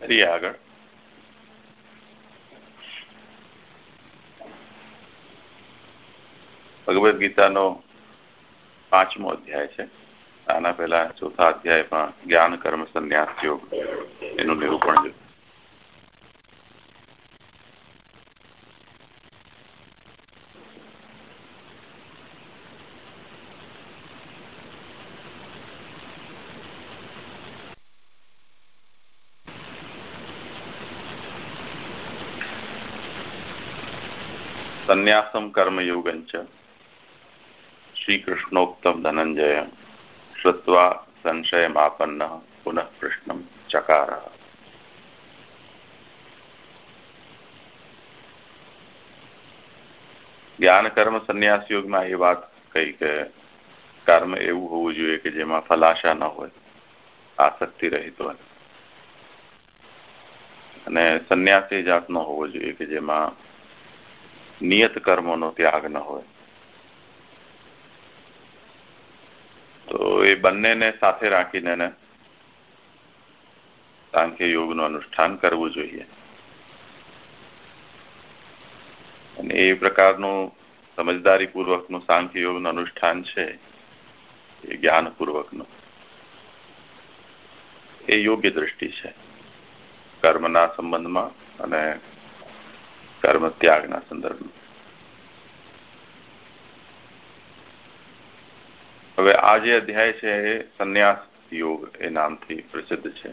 કરીએ આગળ. ભગવદ્ ગીતાનો પાંચમો અધ્યાય છે. આના પહેલા ચોથા અધ્યાયમાં જ્ઞાન કર્મ સંન્યાસ યોગ એનું નિરૂપણ જોયું સંન્યાસમ કર્મયોગંચ શ્રીકૃષ્ણોક્તમ ધનંજય શ્રુત્વા સંશયમાપન્ન પુનઃ પ્રશ્ન ચકાર જ્ઞાન કર્મ સંન્યાસ યોગમાં એ વાત કહી કે કર્મ એવું હોવું જોઈએ કે જેમાં ફલાશા ન હોય આસક્તિ રહિત હોય અને સંન્યાસ એ જાતનો હોવો જોઈએ કે જેમાં નિયત કર્મોનો ત્યાગ ન હોય. તો એ બંનેને સાથે રાખીને સાંખ્ય યોગનું અનુષ્ઠાન કરવું જોઈએ. અને એ પ્રકારનું સમજદારીપૂર્વકનું સાંખ્ય યોગનું અનુષ્ઠાન છે, એ જ્ઞાનપૂર્વકનું. એ યોગ્ય દ્રષ્ટિ છે. કર્મના સંબંધમાં અને કર્મ ત્યાગના સંદર્ભમાં. હવે આ જે અધ્યાય છે એ સંન્યાસ યોગ એ નામથી પ્રસિદ્ધ છે.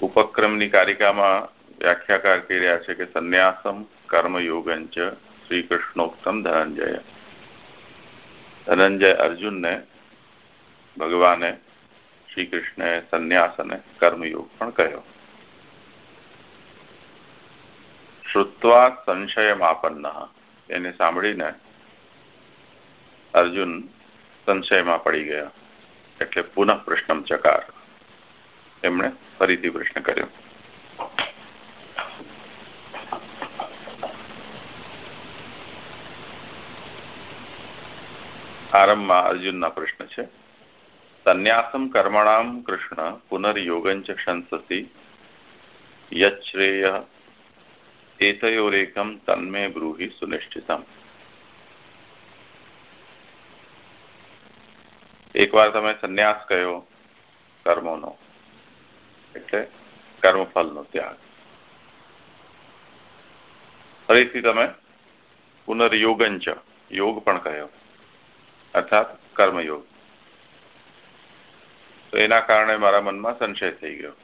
ઉપક્રમની કારિકામાં વ્યાખ્યાકાર કહી રહ્યા છે કે સંન્યાસમ કર્મયોગંચ શ્રી કૃષ્ણોક્તમ ધનંજય. ધનંજય અર્જુનને ભગવાને શ્રી કૃષ્ણએ સંન્યાસ અને કર્મયોગ પણ કહ્યો શ્રુત્વા સંશયમાપન્ન. એને સાંભળીને અર્જુન સંશયમાં પડી ગયા. એટલે પુનઃ પ્રશ્ન ચકાર. એમણે ફરીથી પ્રશ્ન કર્યો. આરંભમાં અર્જુનના પ્રશ્ન છે. સંન્યાસમ કર્મણામ કૃષ્ણ પુનર્યોગંચ શંસસી યચ્શ્રેય એતયોરેકમ તન્મે બ્રૂહી સુનિશ્ચિતમ એકવાર તમે સંન્યાસ કહ્યો કર્મોનો એટલે કર્મફળનો ત્યાગ ફરીથી તમે પુનર્યોગંચ યોગ પણ કહ્યો અર્થાત કર્મયોગ તો એના કારણે મારા મનમાં સંશય થઈ ગયો.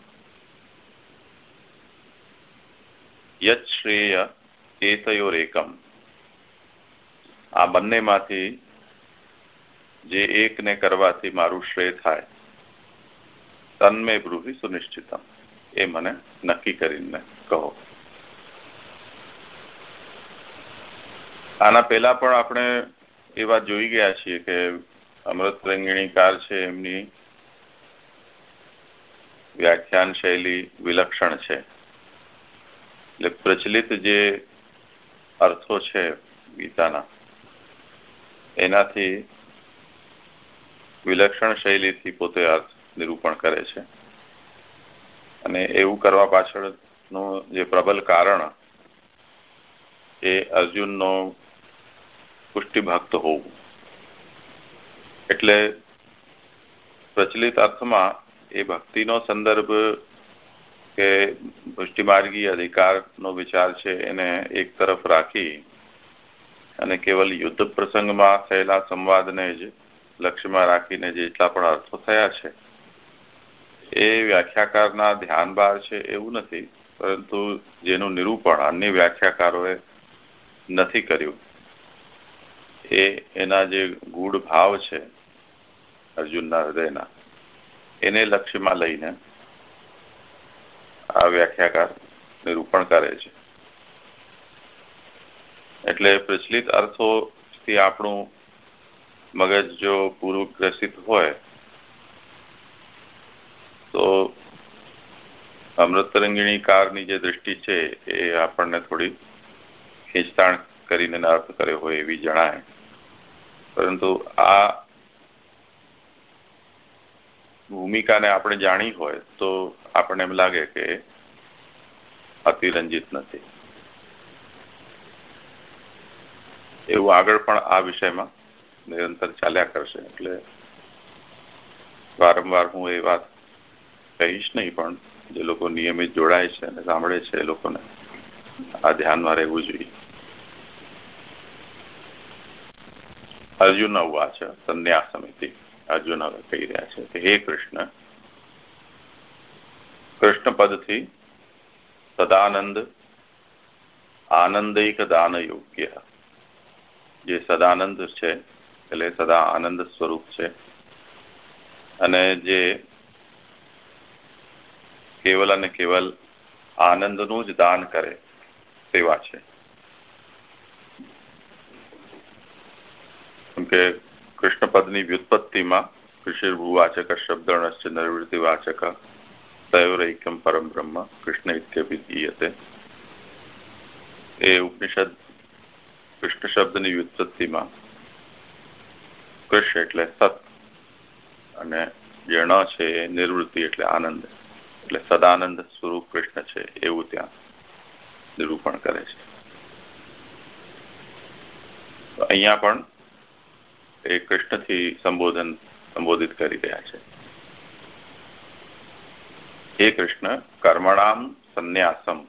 યત શ્રેય એકમ આ બંનેમાંથી જે એકને કરવાથી મારું શ્રેય થાય, તન્મે બ્રુહિ સુનિશ્ચિતમ. એ મને નક્કી કરીને કહો. આના પહેલા પણ આપણે એ વાત જોઈ ગયા છીએ કે અમૃત રંગીણીકાર છે, એમની વ્યાખ્યાન શૈલી વિલક્ષણ છે. એટલે પ્રચલિત જે અર્થો છે ગીતાના, એનાથી વિલક્ષણ શૈલીથી પોતે અર્થ નિરૂપણ કરે છે. અને એવું કરવા પાછળનું જે પ્રબલ કારણ એ અર્જુનનો પુષ્ટિભક્ત હોવું. એટલે પ્રચલિત અર્થમાં એ ભક્તિનો સંદર્ભ કે પુષ્ટિમાર્ગી અધિકારનો વિચાર છે એને એક તરફ રાખી અને કેવલ યુદ્ધ પ્રસંગમાં થયેલા સંવાદને જ લક્ષ્યમાં રાખીને જેટલા પણ અર્થો થયા છે, એ વ્યાખ્યાકારના ધ્યાન બહાર છે એવું નથી, પરંતુ જેનું નિરૂપણ અન્ય વ્યાખ્યાકારોએ નથી કર્યું. એ એના જે ગૂઢ ભાવ છે અર્જુનના હૃદયના. એને લક્ષ્યમાં લઈને આ વ્યાખ્યાકાર નિરૂપણ કરે છે. એટલે પ્રચલિત અર્થોથી આપણું મગજ જો પૂરું ગ્રસિત હોય, તો અમૃતરંગીણી કારની જે દ્રષ્ટિ છે એ આપણને થોડી ખેંચતાણ કરીને અર્થ કર્યો હોય એવી જણાય. પરંતુ આ ભૂમિકાને આપણે જાણી હોય તો આપણને એમ લાગે કે અતિરંજિત નથી. એવું આગળ પણ આ વિષયમાં નિરંતર ચાલ્યા કરશે. એટલે વારંવાર હું એ વાત કહીશ નહીં, પણ જે લોકો નિયમિત જોડાય છે અને સાંભળે છે એ લોકોને આ ધ્યાનમાં રહેવું જોઈએ. અર્જુન ઉવાચ સંન્યાસ સમિતિ. અર્જુન હવે કહી રહ્યા છે હે કૃષ્ણ કૃષ્ણ પદથી સદાનંદ આનંદિક દાન યોગ્ય જે સદાનંદ છે, એટલે સદા આનંદ સ્વરૂપ છે. અને જે કેવલ અને કેવલ આનંદનું જ દાન કરે તેવા છે. કૃષ્ણ પદની વ્યુત્પત્તિમાં કૃષિર્ભુવાચક શબ્દર્ણશ્ચ નિવૃત્તિવાચક તયોરૈક્યમ પરમ બ્રહ્મ કૃષ્ણ ઇત્યભિધીયતે એ ઉપનિષદ કૃષ્ણ શબ્દની વ્યુત્પત્તિમાં કૃષ્ણ એટલે સત અને જે ન છે એ નિવૃત્તિ એટલે આનંદ. એટલે સદાનંદ સ્વરૂપ કૃષ્ણ છે એવું ત્યાં નિરૂપણ કરે છે. અહીંયા પણ એ કૃષ્ણથી સંબોધન, સંબોધિત કરી રહ્યા છે. હે કૃષ્ણ, કર્મણામ સંન્યાસમ.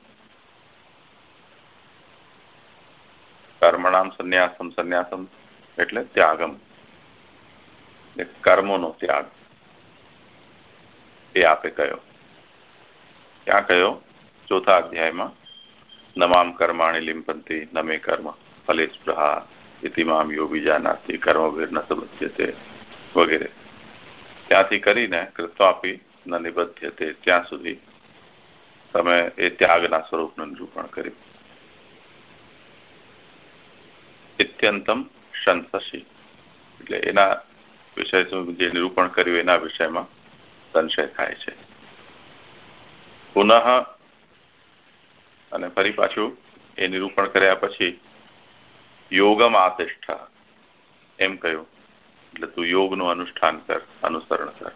કર્મણામ સંન્યાસમ સંન્યાસમ એટલે ત્યાગમ. કર્મોનો ત્યાગ. એ આપે કયો? ક્યાં કયો? ચોથા અધ્યાયમાં. નમામ કર્માણી લિંપંતી નમે કર્મ ફલે સ્પૃહા ઇતિમામ યોગી જાનાથી કર્મભેર ન સંબધ્યતે વગેરે. ત્યાંથી કરીને કૃત્વાપી ન નિબધ્યતે ત્યાં સુધી તમે એ ત્યાગના સ્વરૂપનું નિરૂપણ કર્યું. ઇત્યંતમ સંશી એટલે એના વિષય જે નિરૂપણ કર્યું એના વિષયમાં સંશય થાય છે. પુનઃ અને ફરી પાછું એ નિરૂપણ કર્યા પછી યોગમ આતિષ્ઠ એમ કહ્યું. એટલે તું યોગનું અનુષ્ઠાન કર, અનુસરણ કર.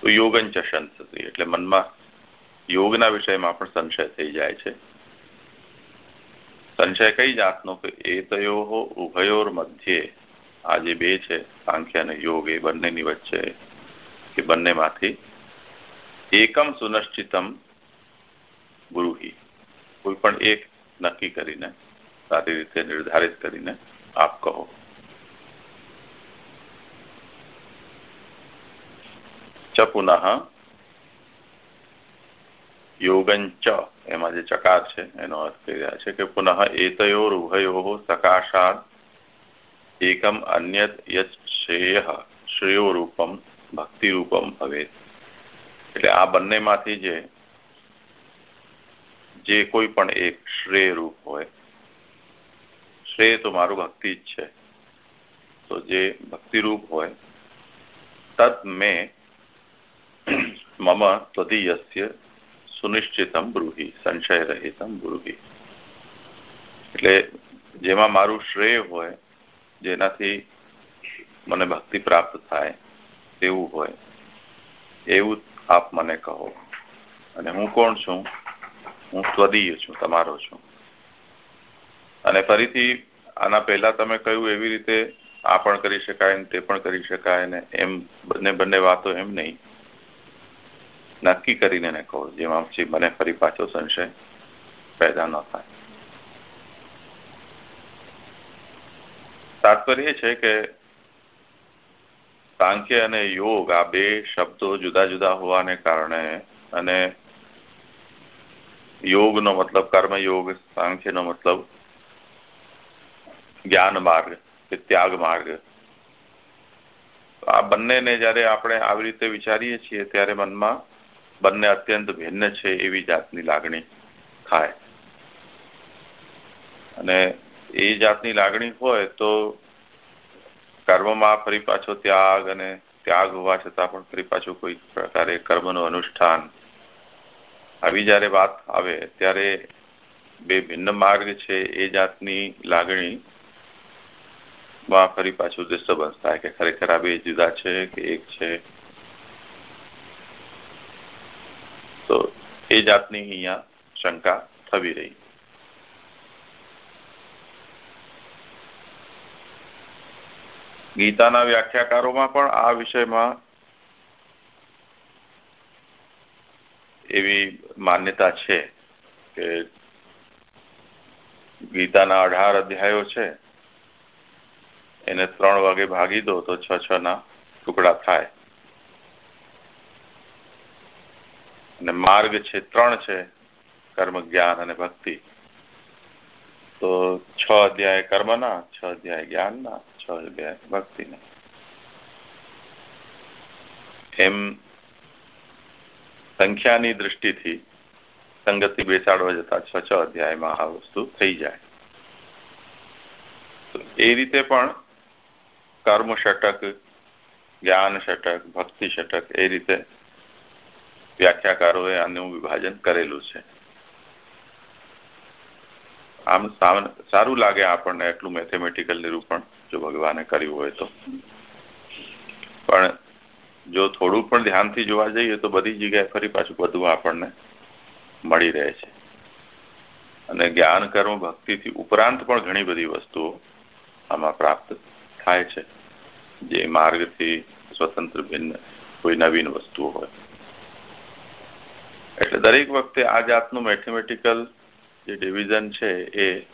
તો યોગંચ સંસતી એટલે મનમાં યોગના વિષયમાં પણ સંશય થઈ જાય છે. સંશય કઈ જાતનો? કે એ તયો ઉભયોર મધ્યે. આ જે બે છે સાંખ્ય અને યોગ, એ બંનેની વચ્ચે. કે બંનેમાંથી એકમ સુનિશ્ચિતમ ગુરુહી. કોઈ પણ એક નક્કી કરીને સારી રીતે નિર્ધારિત કરીને આપ કહો. ચ પુનઃ યોગંચ, એમાં જે ચકાર છે, એનો અર્થ કહી રહ્યા છે કે પુનઃ એતયોર ઉભયો સકાશાદ એકમ અન્ય યત શ્રેય, શ્રેયો રૂપમ, ભક્તિ રૂપમ ભવે એટલે આ બંનેમાંથી જે જે કોઈ પણ એક શ્રેય રૂપ હોય શ્રેય તો મારું ભક્તિ જ છે. તો જે ભક્તિરૂપ હોય, તદ મેં મમ ત્વદીયસ્ય સુનિશ્ચિતમ બ્રુહી સંશય રહિતમ બ્રુહી. એટલે જેમાં મારું શ્રેય હોય, જેનાથી મને ભક્તિ પ્રાપ્ત થાય તેવું હોય, એવું આપ મને કહો. અને હું કોણ છું? હું સ્વદીય છું, તમારો છું. અને ફરીથી આના પહેલા તમે કહ્યું એવી રીતે આ પણ કરી શકાય ને તે પણ કરી શકાય ને એમ બંને બંને વાતો એમ નહીં. નક્કી કરીને ને કહો, જેમાં પછી મને ફરી પાછો સંશય પેદા ન થાય. તાત્પર્ય છે કે સાંખ્ય અને યોગ આ બે શબ્દો જુદા જુદા હોવાને કારણે અને યોગનો મતલબ કર્મયોગ, સાંખ્યનો મતલબ જ્ઞાન માર્ગ કે ત્યાગ માર્ગ આ બંનેને જયારે આપણે આવી રીતે વિચારીએ છીએ, ત્યારે મનમાં બંને અત્યંત ભિન્ન છે એવી જાતની લાગણી થાય. અને એ જાતની લાગણી હોય તો કર્મમાં ફરી પાછો ત્યાગ અને ત્યાગ હોવા છતાં પણ ફરી પાછું કોઈ પ્રકારે કર્મનું અનુષ્ઠાન. આવી જ્યારે વાત આવે, ત્યારે બે ભિન્ન માર્ગ છે એ જાતની લાગણી માં ફરી પાછું ડિસ્ટર્બન્સ થાય કે ખરેખર આ બે જુદા છે કે એક છે? તો એ જાતની અહીંયા શંકા થવી રહી. ગીતાના વ્યાખ્યાકારોમાં પણ આ વિષયમાં એવી માન્યતા છે કે ગીતાના અઢાર અધ્યાયો છે. એને ત્રણ વાગે ભાગી દો તો છ છ ના ટુકડા થાય. અને માર્ગ છે, ત્રણ છે, કર્મ, જ્ઞાન અને ભક્તિ. તો છ અધ્યાય કર્મના છ અધ્યાય જ્ઞાનના છ અધ્યાય ભક્તિના એમ સંખ્યાની દ્રષ્ટિથી સંગતિ બેસાડવા જતા છ છ અધ્યાયમાં આ વસ્તુ થઈ જાય. તો એ રીતે પણ કર્મ ષટક જ્ઞાન ષટક ભક્તિ ષટક એ રીતે વ્યાખ્યાકારોએ આનું વિભાજન કરેલું છે આમ સારું લાગે આપણને એટલું મેથેમેટિકલ નિરૂપણ જો ભગવાને કર્યું હોય તો પણ જો થોડું પણ ધ્યાનથી જોવા જઈએ તો બધી જગ્યાએ ફરી પાછું બધું આપણને મળી રહે છે અને જ્ઞાન કર્મ, ભક્તિથી ઉપરાંત પણ ઘણી બધી વસ્તુઓ આમાં પ્રાપ્ત થાય છે, જે માર્ગથી સ્વતંત્ર ભિન્ન, કોઈ નવીન વસ્તુ હોય. એટલે દરેક વખતે આ જાતનું મેથેમેટિકલ જે ડિવિઝન છે એ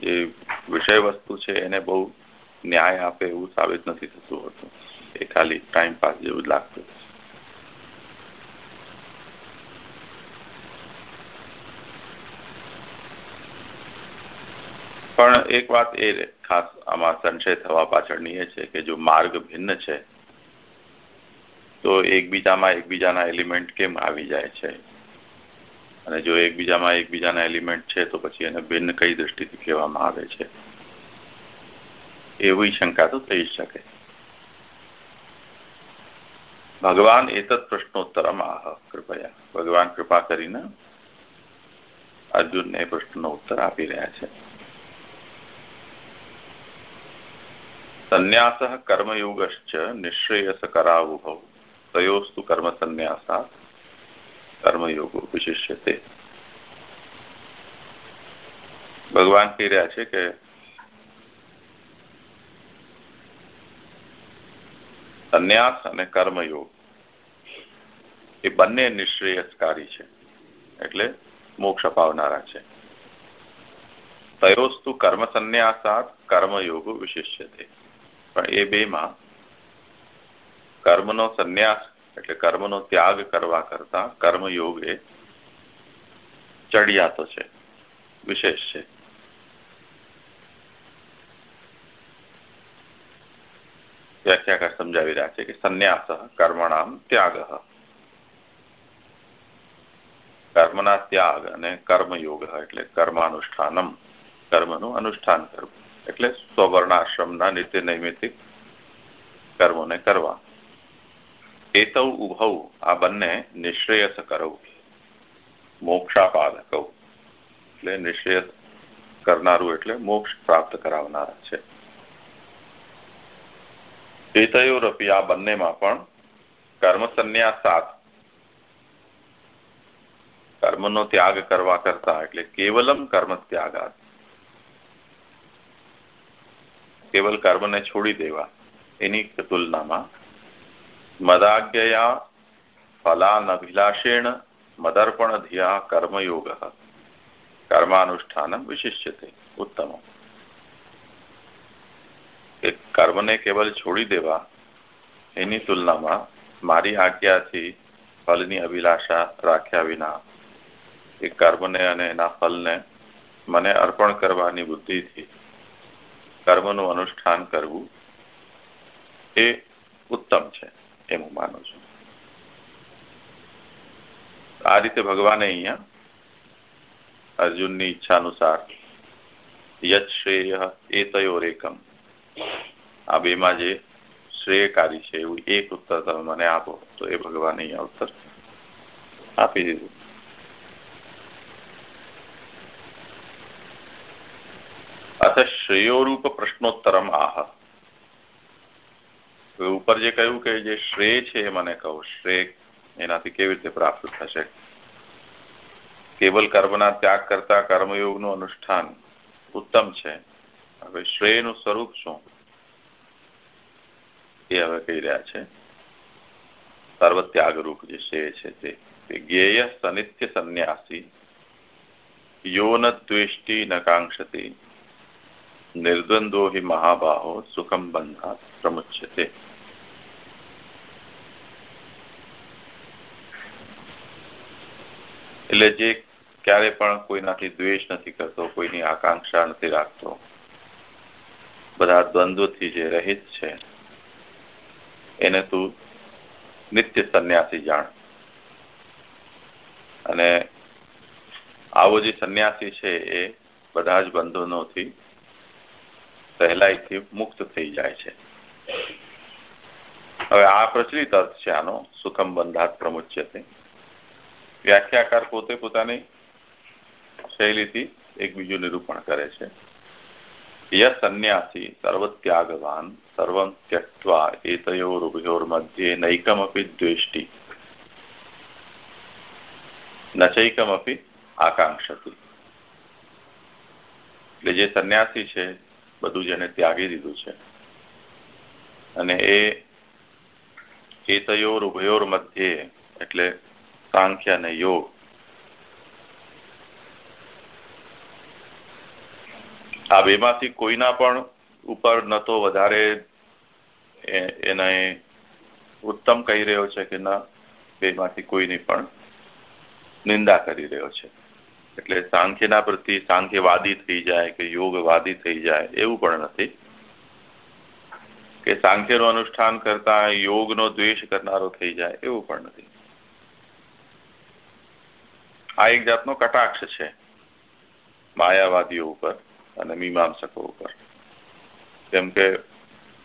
જે વિષય વસ્તુ છે, એને બહુ ન્યાય આપે એવું સાબિત નથી થતું હોતું. એ ખાલી ટાઈમ પાસ જેવું જ લાગતું પણ એક વાત એ ખાસ આમાં સંશય થવા પાછળની એ છે કે જો માર્ગ ભિન્ન છે, તો એકબીજામાં એકબીજાના એલિમેન્ટ કેમ આવી જાય છે? અને જો એકબીજામાં એકબીજાના એલિમેન્ટ છે, તો પછી એને ભિન્ન કઈ દ્રષ્ટિથી કહેવામાં આવે છે? એવી શંકા તો થઈ શકે. ભગવાન એતત પ્રશ્નોત્તરમ આહ, કૃપયા. ભગવાન કૃપા કરીને અર્જુનને પ્રશ્નનો ઉત્તર આપી રહ્યા છે. સંન્યાસ કર્મયોગશ્ચ નિશ્રેયસ કરાવુભવ તયોસ્તુ કર્મ સંન્યાસાત કર્મયોગો વિશિષ્યતે ભગવાન કહી રહ્યા છે કે સંન્યાસ અને કર્મયોગ એ બંને નિશ્રેયસકારી છે, એટલે મોક્ષ અપાવનારા છે. તયોસ્તુ કર્મ સંન્યાસાત કર્મયોગો વિશિષ્યતે. પણ એ બેમાં કર્મનો સંન્યાસ એટલે કર્મનો ત્યાગ કરવા કરતા કર્મયોગ એ ચડિયાતો છે, વિશેષ છે. વ્યાખ્યાકાર સમજાવી રહ્યા છે કે સંન્યાસ કર્મણામ ત્યાગ. કર્મના ત્યાગ અને કર્મયોગ એટલે કર્માનુષ્ઠાનમ, કર્મનું અનુષ્ઠાન કરવું. એટલે સ્વર્ણાશ્રમના નિત્ય નૈમિતિક કર્મોને કરવા. એતવ ઉભવ આ બંને નિશ્રેયસ કરવું મોક્ષાપાદક. એટલે નિશ્રેયસ કરનારું એટલે મોક્ષ પ્રાપ્ત કરાવનાર છે. એતયોરપી આ બંનેમાં પણ કર્મ સાથ કર્મનો ત્યાગ કરવા કરતા એટલે કેવલમ કર્મ ત્યાગાત કેવલ કર્મને છોડી દેવા એની તુલનામાં મદાજ્ઞયા ફલાનભિલાષેણ મદર્પણ ધિયા કર્મયોગ કર્માનુષ્ઠાન વિશિષ્યતે ઉત્તમ કે કર્મને કેવલ છોડી દેવા એની તુલનામાં મારી આજ્ઞાથી ફલની અભિલાષા રાખ્યા વિના એ કર્મને અને એના ફલને મને અર્પણ કરવાની બુદ્ધિથી કર્મનું અનુષ્ઠાન કરવું એ ઉત્તમ છે, એમ હું માનું છું. આ રીતે ભગવાને અહીંયા અર્જુનની ઈચ્છાનુસાર યત શ્રેય એ તયોરેકમ આ બેમાં જે શ્રેયકારી છે, એવું એક ઉત્તર તમે મને આપો, તો એ ભગવાને અહીંયા ઉત્તર આપી દીધું. અથ શ્રેયોરૂપ પ્રશ્નોત્તરમ આહ. ઉપર જે કહ્યું કે જે શ્રેય છે એ મને કહો. શ્રેય એનાથી કેવી રીતે પ્રાપ્ત થશે? કેવલ કર્મના ત્યાગ કરતા કર્મયોગનું અનુષ્ઠાન ઉત્તમ છે. હવે શ્રેયનું સ્વરૂપ શું? એ હવે કહી રહ્યા છે. સર્વત્યાગરૂપ જે શ્રેય છે તે જ્ઞેય સનિત્ય સંન્યાસી યો ન દ્વેષ્ટિ ન કાંક્ષતી નિર્દ્વંદો હિ महाबाहो सुखम बंधा પ્રમુચ્યતે એટલે જે ક્યારે પણ કોઈનાથી દ્વેષ નથી કરતો, કોઈની આકાંક્ષા નથી રાખતો, બધા દ્વંદ્વથી જે રહિત છે, એને તું નિત્ય સંન્યાસી જાણ. અને આવો જે સંન્યાસી છે એ બધા જ બંધનોથી સહેલાઈથી મુક્ત થઈ જાય છે. હવે આ પ્રચલિત અર્થ છે આનો, સુખમ બંધાત પ્રમુચ્યતે. વ્યાખ્યાકાર પોતે પોતાની શૈલીથી એક બીજું નિરૂપણ કરે છે. ય સંન્યાસી સર્વત્યાગવાન સર્વમ ત્યક્વા એતયોરુભયોર્મધ્યે નૈકમપી દ્વેષ્ટિ. નચૈકમપી આકાંક્ષતી. એટલે જે સંન્યાસી છે બધું જેને ત્યાગી દીધું છે. અને એ ચેતયોર ઉભયોર મધ્યે એટલે સાંખ્ય અને યોગ. આ બેમાંથી કોઈના પણ ઉપર ન તો વધારે એને ઉત્તમ કહી રહ્યો છે કે ન, બેમાંથી કોઈની પણ નિંદા કરી રહ્યો છે. એટલે સાંખ્યના પ્રતિ સાંખ્યવાદી થઈ જાય કે યોગવાદી થઈ જાય, એવું પણ નથી. કે સાંખ્યનું અનુષ્ઠાન કરતા યોગનો દ્વેષ કરનારો થઈ જાય, એવું પણ નથી. આ એક જાતનો કટાક્ષ છે માયાવાદીઓ ઉપર અને મીમાંસકો ઉપર. કેમ કે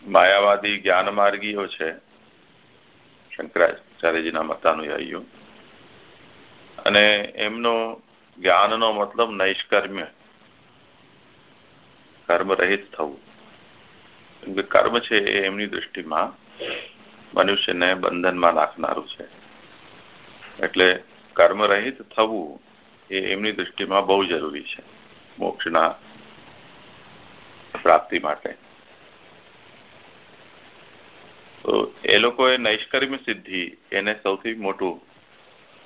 માયાવાદી જ્ઞાન માર્ગીઓ છે, શંકરાચાર્યજીના મતાનુયાયીઓ. અને એમનો જ્ઞાનનો મતલબ નૈષ્કર્મ્ય. કર્મ રહિત થવું. કેમ કે કર્મ છે એ એમની દૃષ્ટિમાં મનુષ્યને બંધનમાં નાખનારું છે. એટલે કર્મરહિત થવું એ એમની દૃષ્ટિમાં બહુ જરૂરી છે, મોક્ષના પ્રાપ્તિ માટે. તો એ લોકોએ નૈષ્કર્મ્ય સિદ્ધિ એને સૌથી મોટું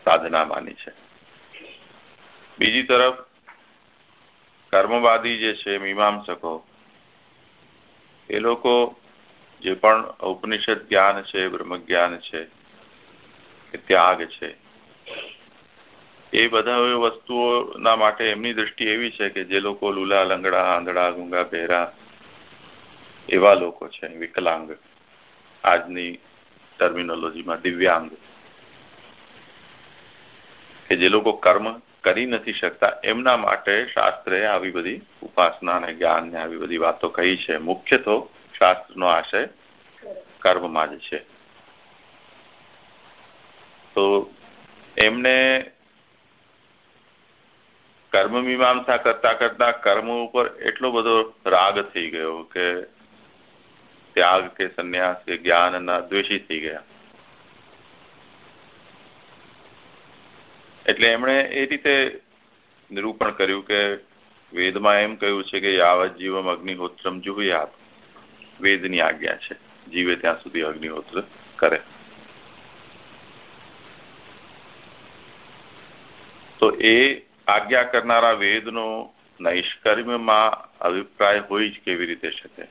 સાધના માની છે. બીજી તરફ, કર્મવાદી જે છે, મીમાંસકો, એ લોકો જે પણ ઉપનિષદ જ્ઞાન છે, બ્રહ્મજ્ઞાન છે કે ત્યાગ છે. એ બધા વસ્તુઓના માટે એમની દ્રષ્ટિ એવી છે કે જે લોકો લુલા, લંગડા, આંધળા, ગુંગા પહેરા એવા લોકો છે, વિકલાંગ, આજની ટર્મિનોલોજીમાં દિવ્યાંગ. કે જે લોકો કર્મ કરી નથી શકતા. એમના માટે શાસ્ત્રે આવી બધી ઉપાસના અને જ્ઞાન ને આવી બધી વાતો કહી છે. મુખ્ય તો શાસ્ત્રનો આશય કર્મમાં જ છે. તો એમને કર્મ મીમાંસા કરતા કરતા કર્મ ઉપર એટલો બધો રાગ થઈ ગયો કે ત્યાગ કે સંન્યાસ કે જ્ઞાનના દ્વેષી થઈ ગયા. એટલે એમણે એ રીતે નિરૂપણ કર્યું કે વેદમાં એમ કહ્યું છે કે યાવત જીવમ અગ્નિહોત્રમ જુહુયાત. વેદની આજ્ઞા છે. જીવે ત્યાં સુધી અગ્નિહોત્ર કરે. તો એ આજ્ઞા કરનારા વેદનો નૈષ્કર્મ્યમાં અભિપ્રાય હોય જ કેવી રીતે શકે?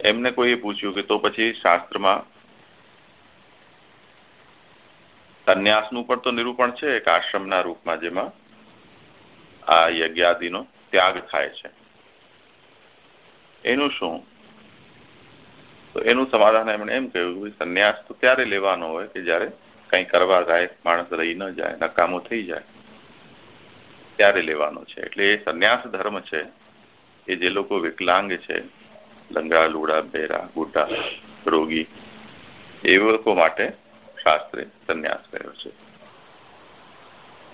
એમને કોઈએ પૂછ્યું કે તો પછી શાસ્ત્રમાં સંન્યાસનું પણ તો નિરૂપણ છે, એક આશ્રમના રૂપમાં જેમાં આ યજ્ઞાદિનો ત્યાગ થાય છે. એનું શું? તો એનું સમાધાન એમણે એમ કહ્યું કે સંન્યાસ તો ત્યારે લેવાનો હોય કે જ્યારે કંઈ કરવા લાયક માણસ રહી ન જાય, નકામો થઈ જાય, ત્યારે લેવાનો છે. એટલે એ સંન્યાસ ધર્મ છે કે જે લોકો વિકલાંગ છે લંગડા લુડા બેરા ગુડા રોગી, એ લોકો માટે શાસ્ત્રે સંન્યાસ કર્યો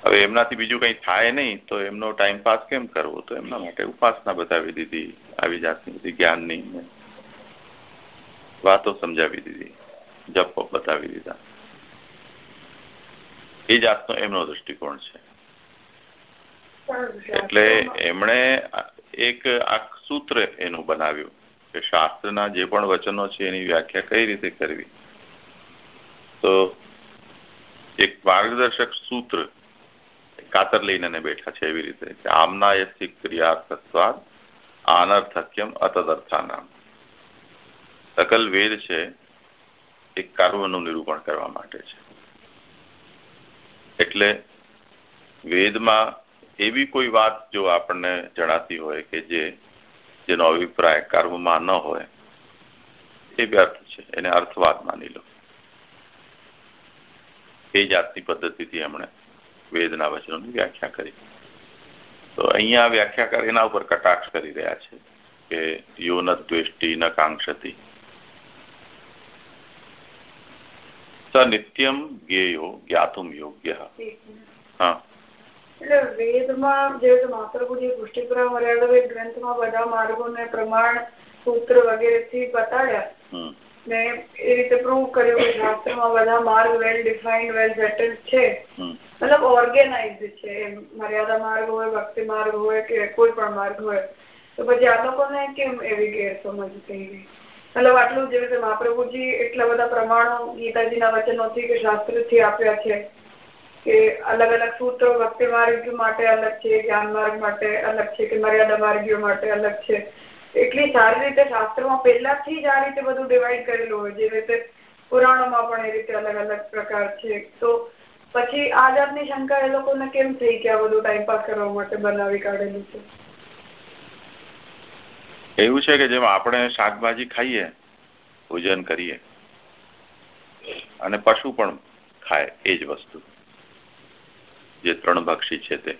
હવે એમનાથી બીજું કંઈ થાય નહીં, તો એમનો ટાઈમ પાસ કેમ કરવો? તો એમના માટે ઉપાસના બતાવી દીધી આવી જાતની બધી જ્ઞાનની વાતો સમજાવી દીધી, જપ બતાવી દીધા. એ જાતનો એમનો દૃષ્ટિકોણ છે. એટલે એમણે એક આ સૂત્ર એનું બનાવ્યું કે શાસ્ત્રના જે પણ વચનો છે એની વ્યાખ્યા કઈ રીતે કરવી? તો એક માર્ગદર્શક સૂત્ર કાતર લઈને બેઠા છે એવી રીતે કે આમનાયથી ક્રિયાર્થત્વાદ આનર્થક્યમ અતદર્થાનામ. સકલ વેદ છે, એક કર્મનું નિરૂપણ કરવા માટે છે. એટલે વેદમાં એવી કોઈ વાત જો આપણને જણાતી હોય કે જે, જેનો અભિપ્રાય કર્મમાં ન હોય, એ વ્યર્થ છે, એને અર્થવાદ માની લો. એ જાતની પદ્ધતિથી એમણે વેદના વચનોની વ્યાખ્યા કરી. તો અહીંયા વ્યાખ્યાકાર એના ઉપર કટાક્ષ કરી રહ્યા છે કે યો ન દ્વેષ્ટિ ન કાંક્ષતી. નિત્યમ જ્ઞેયો જ્ઞાતુમ યોગ્ય. હા. એટલે વેદમાં જે માત્ર પુષ્ટિપુરા મર્યાદા ગ્રંથમાં બધા માર્ગોને પ્રમાણ સૂત્ર વગેરેથી બતાડ્યા. ને એ રીતે પ્રૂવ કર્યું કે શાસ્ત્રમાં બધા માર્ગ વેલ ડિફાઇન્ડ વેલ સેટલ છે. મતલબ ઓર્ગેનાઇઝ છે. મર્યાદા માર્ગ હોય ભક્તિ માર્ગ હોય કે કોઈ પણ માર્ગ હોય. તો પછી આ લોકોને કેમ એવી ગેરસમજ થઈ ગઈ? મતલબ આટલું જેવી રીતે મહાપ્રભુજી એટલા બધા પ્રમાણો ગીતાજીના વચનોથી કે શાસ્ત્રથી આપ્યા છે કે અલગ અલગ સૂત્રો ભક્તિ માર્ગ માટે અલગ છે જ્ઞાન માર્ગ માટે અલગ છે કે મર્યાદા માર્ગીઓ માટે અલગ છે. એટલી સારી રીતે શાસ્ત્રમાં પહેલાથી જ આ રીતે બધું ડિવાઈડ કરેલું હોય, જે રીતે પુરાણોમાં પણ એ રીતે અલગ અલગ પ્રકાર છે. તો પછી આ જાતની શંકા એ લોકોને કેમ થઈ કે આ બધું ટાઈમપાસ કરવા માટે બનાવી કાઢેલું છે? એવું છે કે જેમ આપણે શાકભાજી ખાઈએ ભોજન કરીએ, અને પશુ પણ ખાય એ જ વસ્તુ, જે ત્રણ ભક્ષી છે તે.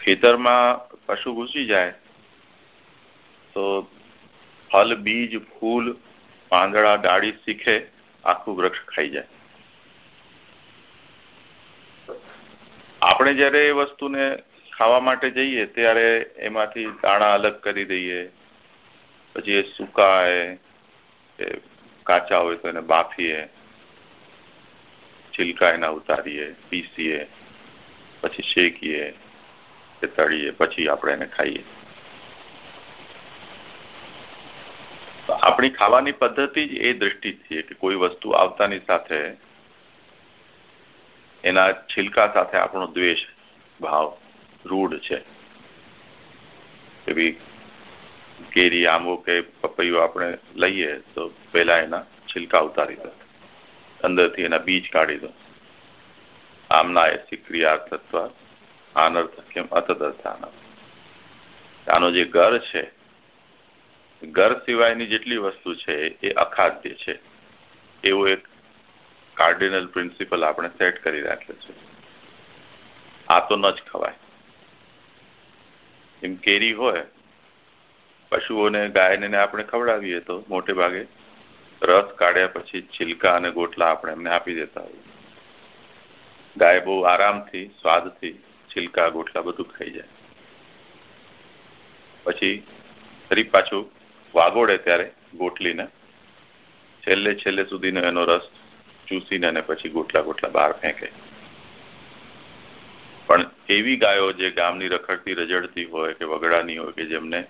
ખેતરમાં પશુ ઘૂસી જાય, તો ફલ, બીજ, ફૂલ, પાંદડા, ડાળી શીખે, આખું વૃક્ષ ખાઈ જાય. આપણે જયારે એ વસ્તુને ખાવા માટે જઈએ, ત્યારે એમાંથી દાણા અલગ કરી દઈએ, પછી એ સુકાય કે કાચા હોય તો એને બાફીએ, છિલકા એના ઉતારીએ, પીસીએ, પછી શેકીએ. કે તળીએ, પછી આપણે એને ખાઈએ. આપણી ખાવાની પદ્ધતિ જ એ દ્રષ્ટિથી કે કોઈ વસ્તુ આવતાની સાથે એના છિલકા સાથે આપણો દ્વેષ, ભાવ, રૂઢ છે. એવી કેરી, આંબો કે પપૈયો આપણે લઈએ તો પહેલા એના છિલકા ઉતારી દો. અંદરથી એના બીજ કાઢી દો. આમના એ ક્રિયાર્થત્વ આનર્થ કેમ? અતદર્થાન આનો જે ઘર છે, ઘર સિવાયની જેટલી વસ્તુ છે, એ અખાદ્ય છે. એવું એક કાર્ડિનલ પ્રિન્સિપલ આપણે સેટ કરી રાખ્યો છે. આ તો ન જ ખવાય. એમ કેરી હોય, પશુઓને, ગાયને આપણે ખવડાવીએ તો મોટે ભાગે રસ કાઢ્યા પછી છિલકા અને ગોટલા આપણે એમને આપી દેતા હોઈએ. ગાય બહુ આરામથી, સ્વાદથી છિલકા, ગોટલા બધું ખાઈ જાય. પછી ફરી પાછું વાગોડે ત્યારે ગોટલીને છેલ્લે છેલ્લે સુધીનો એનો રસ ચૂસીને અને પછી ગોટલા ગોટલા બહાર ફેંકે. પણ એવી ગાયો જે ગામની રખડતી, રજડતી હોય કે વગડાની હોય કે જેમને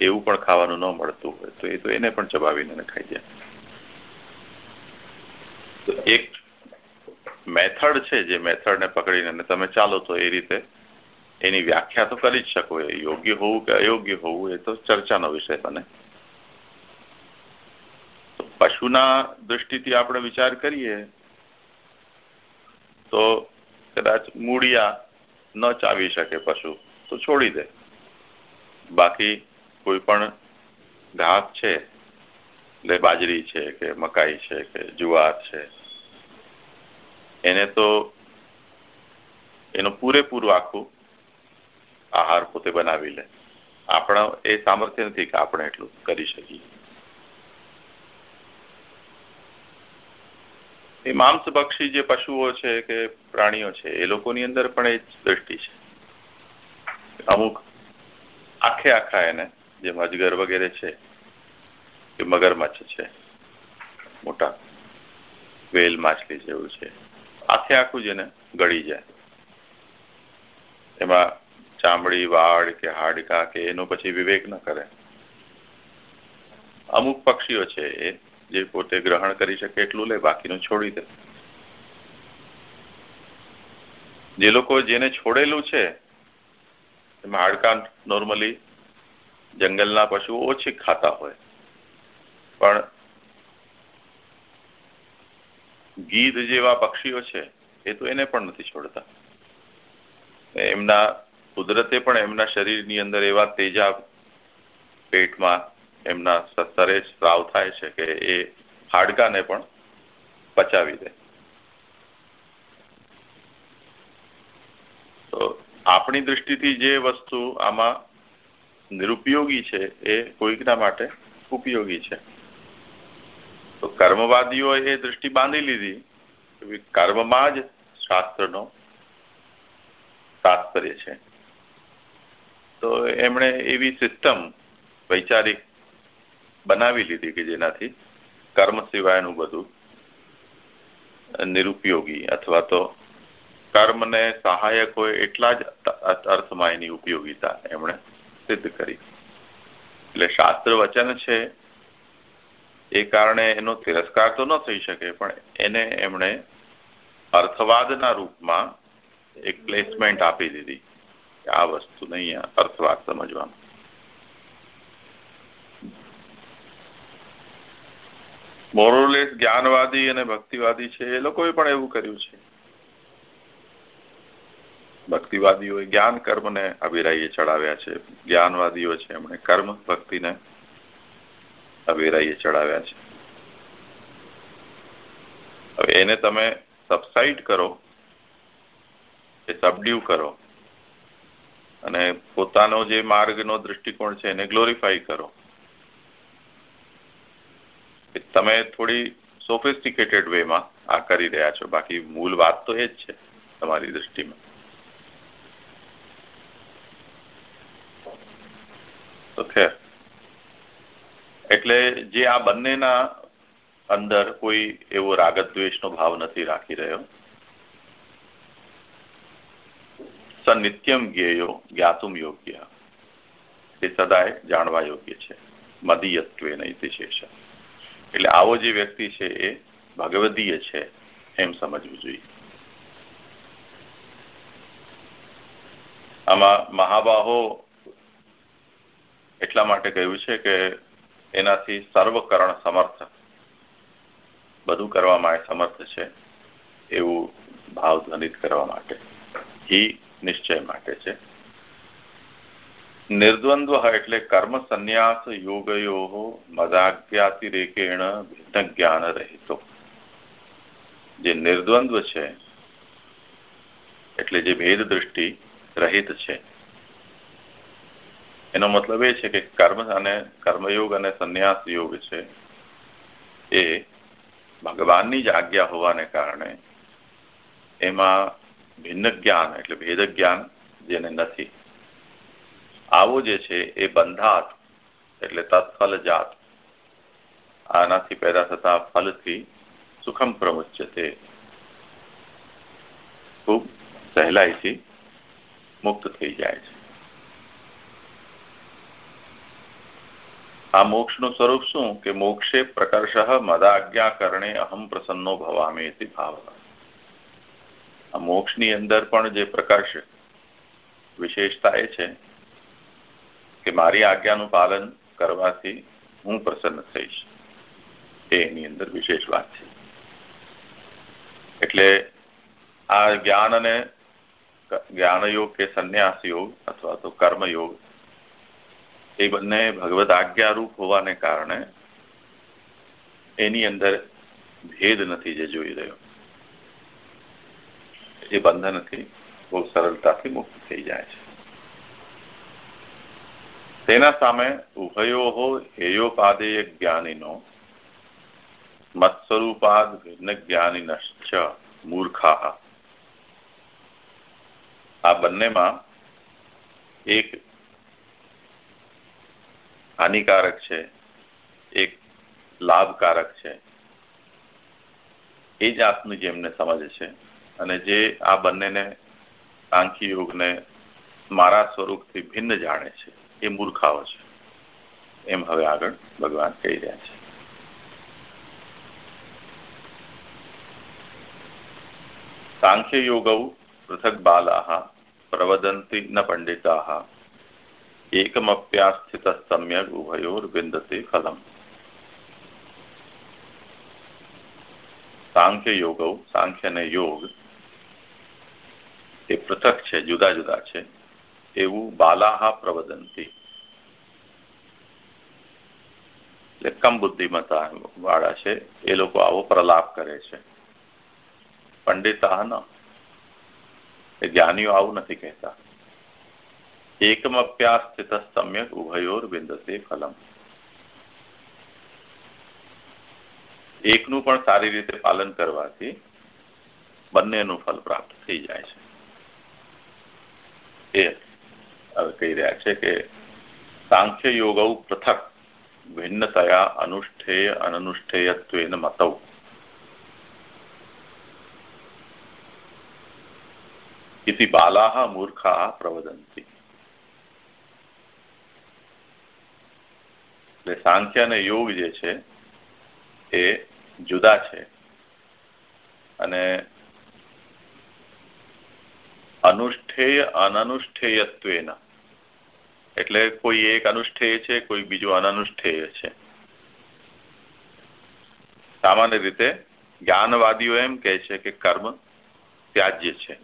એવું પણ ખાવાનું ન મળતું હોય, તો એ તો એને પણ ચબાવીને ખાઈ જાય. તો એક મેથડ છે જે મેથડને પકડીને તમે ચાલો તો એ રીતે એની વ્યાખ્યા તો કરી જ શકો. એ યોગ્ય હોવું કે અયોગ્ય હોવું એ તો ચર્ચાનો વિષય બને. પશુના દૃષ્ટિથી આપણે વિચાર કરીએ, તો કદાચ મૂળિયા ન ચાવી શકે પશુ, તો છોડી દે. બાકી કોઈ પણ ઘાસ છે, એટલે બાજરી છે કે મકાઈ છે કે જુવાર છે એને તો એનું પૂરેપૂરું આખું આહાર પોતે બનાવી લે. આપણા એ સામર્થ્ય નથી કે આપણે એટલું કરી શકીએ. એ માંસભક્ષી જે પશુઓ છે કે પ્રાણીઓ છે, એ લોકોની અંદર પણ એ દ્રષ્ટિ છે. અમુક આખે આખા એને, જે મજગર વગેરે છે કે મગરમચ્છ છે, મોટા વેલ માછલી જેવું છે. આખે આખું જેને ગળી જાય. એમાં ચામડી, વાળ કે હાડકા કે એનો પછી વિવેક ન કરે. અમુક પક્ષીઓ છે એ જે પોતે ગ્રહણ કરી શકે એટલું લે, બાકીનું છોડી દે. જે લોકો જેને છોડેલું છે, એમાં હાડકા નોર્મલી જંગલના પશુઓ ઓછી ખાતા હોય. પણ ગીધ જેવા પક્ષીઓ છે, એ તો એને પણ નથી છોડતા. એમના કુદરતે પણ એમના શરીરની અંદર એવા તેજાબ પેટમાં એમના સ્તરે સ્ત્રાવ થાય છે કે એ હાડકાને પણ પચાવી દે. તો આપણી દૃષ્ટિથી જે વસ્તુ આમાં નિરુપયોગી છે, એ કોઈકના માટે ઉપયોગી છે. તો કર્મવાદીઓએ એ દૃષ્ટિ બાંધી લીધી કર્મમાં જ શાસ્ત્રનો તાત્પર્ય છે. તો એમણે એવી સિસ્ટમ વૈચારિક બનાવી લીધી કે જેનાથી કર્મ સિવાયનું બધું નિરુપયોગી અથવા તો કર્મને સહાયક હોય એટલા જ અર્થમાં એની ઉપયોગીતા એમણે સિદ્ધ કરી. એટલે શાસ્ત્ર વચન છે એ કારણે એનો તિરસ્કાર તો ન થઈ શકે, પણ એને એમણે અર્થવાદના રૂપમાં એક પ્લેસમેન્ટ આપી દીધી આ વસ્તુ નહીં અર્થવાદ સમજવાનું. મોરોલેસ જ્ઞાનવાદી અને ભક્તિવાદી છે, એ લોકોએ પણ એવું કર્યું છે. ભક્તિવાદીઓએ જ્ઞાન કર્મને અભિરાઈએ ચડાવ્યા છે, જ્ઞાનવાદીઓ છે એમણે કર્મ, ભક્તિને અભિરાઈએ ચડાવ્યા છે. હવે એને તમે સબસાઇડ કરો, એ સબડ્યુ કરો, અને પોતાનો જે માર્ગનો દૃષ્ટિકોણ છે એને ગ્લોરીફાઈ કરો. તમે થોડી સોફિસ્ટિકેટેડ વેમાં આ કરી રહ્યા છો. બાકી મૂળ વાત તો એ જ છે તમારી દૃષ્ટિમાં તો ખેર. એટલે જે આ બંનેના અંદર કોઈ એવો રાગદ્વેષનો ભાવ નથી રાખી રહ્યો. સનિત્યમ જ્ઞેયો જ્ઞાતુમ યોગ્ય. એ સદાય જાણવા યોગ્ય છે. મદીયત્વે નૈતિ શેષ. એટલે આવો જે વ્યક્તિ છે એ ભગવદીય છે એમ સમજવું જોઈએ. આમાં મહાબાહો એટલા માટે કહ્યું છે કે એનાથી સર્વકરણ સમર્થ. બધું કરવામાં સમર્થ છે એવું ભાવ ધ્વનિત કરવા માટે. હિ નિશ્ચય માટે છે. નિર્દ્વંદ્વ એટલે કર્મ સંન્યાસ યોગયો મદાજ્ઞાતિરેકેણ ભિન્ન જ્ઞાન રહિતો. જે નિર્દ્વંદ્વ છે, એટલે જે ભેદ દ્રષ્ટિ રહિત છે એનો મતલબ એ છે કે કર્મ અને કર્મયોગ અને સંન્યાસ યોગ છે, એ ભગવાનની જ આજ્ઞા હોવાને કારણે એમાં ભિન્ન જ્ઞાન એટલે ભેદ જ્ઞાન જેને નથી. આવો જે છે એ બંધાત એટલે તત્ફલ જાત. આનાથી પેદા થતા ફલથી સુખમ પ્રમુચ્ય તે ખૂબ સહેલાઈથી મુક્ત થઈ જાય છે. આ મોક્ષનું સ્વરૂપ શું? કે મોક્ષે પ્રકર્ષ મદાજ્ઞાકરણે અહમ પ્રસન્નો ભવામી ભાવ આ મોક્ષની અંદર પણ જે પ્રકર્ષ વિશેષતા એ છે કે મારી આજ્ઞાનું પાલન કરવાથી હું પ્રસન્ન થઈશ. એ એની અંદર વિશેષ વાત છે. એટલે આ જ્ઞાન અને જ્ઞાનયોગ કે સંન્યાસ યોગ અથવા તો કર્મયોગ એ બંને ભગવત આજ્ઞારૂપ હોવાને કારણે એની અંદર ભેદ નથી જે જોઈ રહ્યો. એ બંધનથી બહુ સરળતાથી મુક્ત થઈ જાય છે. તેના સામે ઉભયો હેયોપાદેય જ્ઞાનીનો, મત્સ્વરૂપાદ ભિન્ન જ્ઞાનીનશ્ચ મૂર્ખા. આ બંનેમાં એક હાનિકારક છે, એક લાભકારક છે. એ જાતની જેમને સમજ છે. અને જે આ બંનેને સાંખ્ય યોગને મારા સ્વરૂપથી ભિન્ન જાણે છે, એ મૂર્ખાઓ છે. એમ હવે આગળ ભગવાન કહી રહ્યા છે. સાંખ્ય યોગौ પૃથક બાલા પ્રવદંતી ન એકમપ્યાસ્થિત સમ્યક ઉભયોર વિંદતે ફલમ સાંખ્ય અને યોગ એ પૃથક છે જુદા જુદા છે એવું બાલાહા પ્રવદંતી એટલે કમ બુદ્ધિમતા વાળા છે એ લોકો આવો પ્રલાપ કરે છે પંડિતા ન એ જ્ઞાનીઓ આવું નથી કહેતા એકમપ્યાસ્થિત सम्यक ઉભયોર વિંદતે ફલમ એકનું પણ સારી રીતે પાલન કરવાથી બંનેનું ફલ પ્રાપ્ત થઈ જાય છે। એ હવે કહી રહ્યા છે કે સાંખ્ય યોગ પૃથક ભિન્નતયા અનુષ્ઠેય અનનુષ્ઠેયત્વેન મતૌ। ઇતિ બાલાહ મૂર્ખા પ્રવદંતી એટલે સાંખ્ય અને યોગ જે છે, એ જુદા છે. અને અનુષ્ઠેય અનનુષ્ઠેયત્વેના. એટલે કોઈ એક અનુષ્ઠેય છે, કોઈ બીજું અનનુષ્ઠેય છે. સામાન્ય રીતે જ્ઞાનવાદીઓ એમ કહે છે કે કર્મ ત્યાજ્ય છે.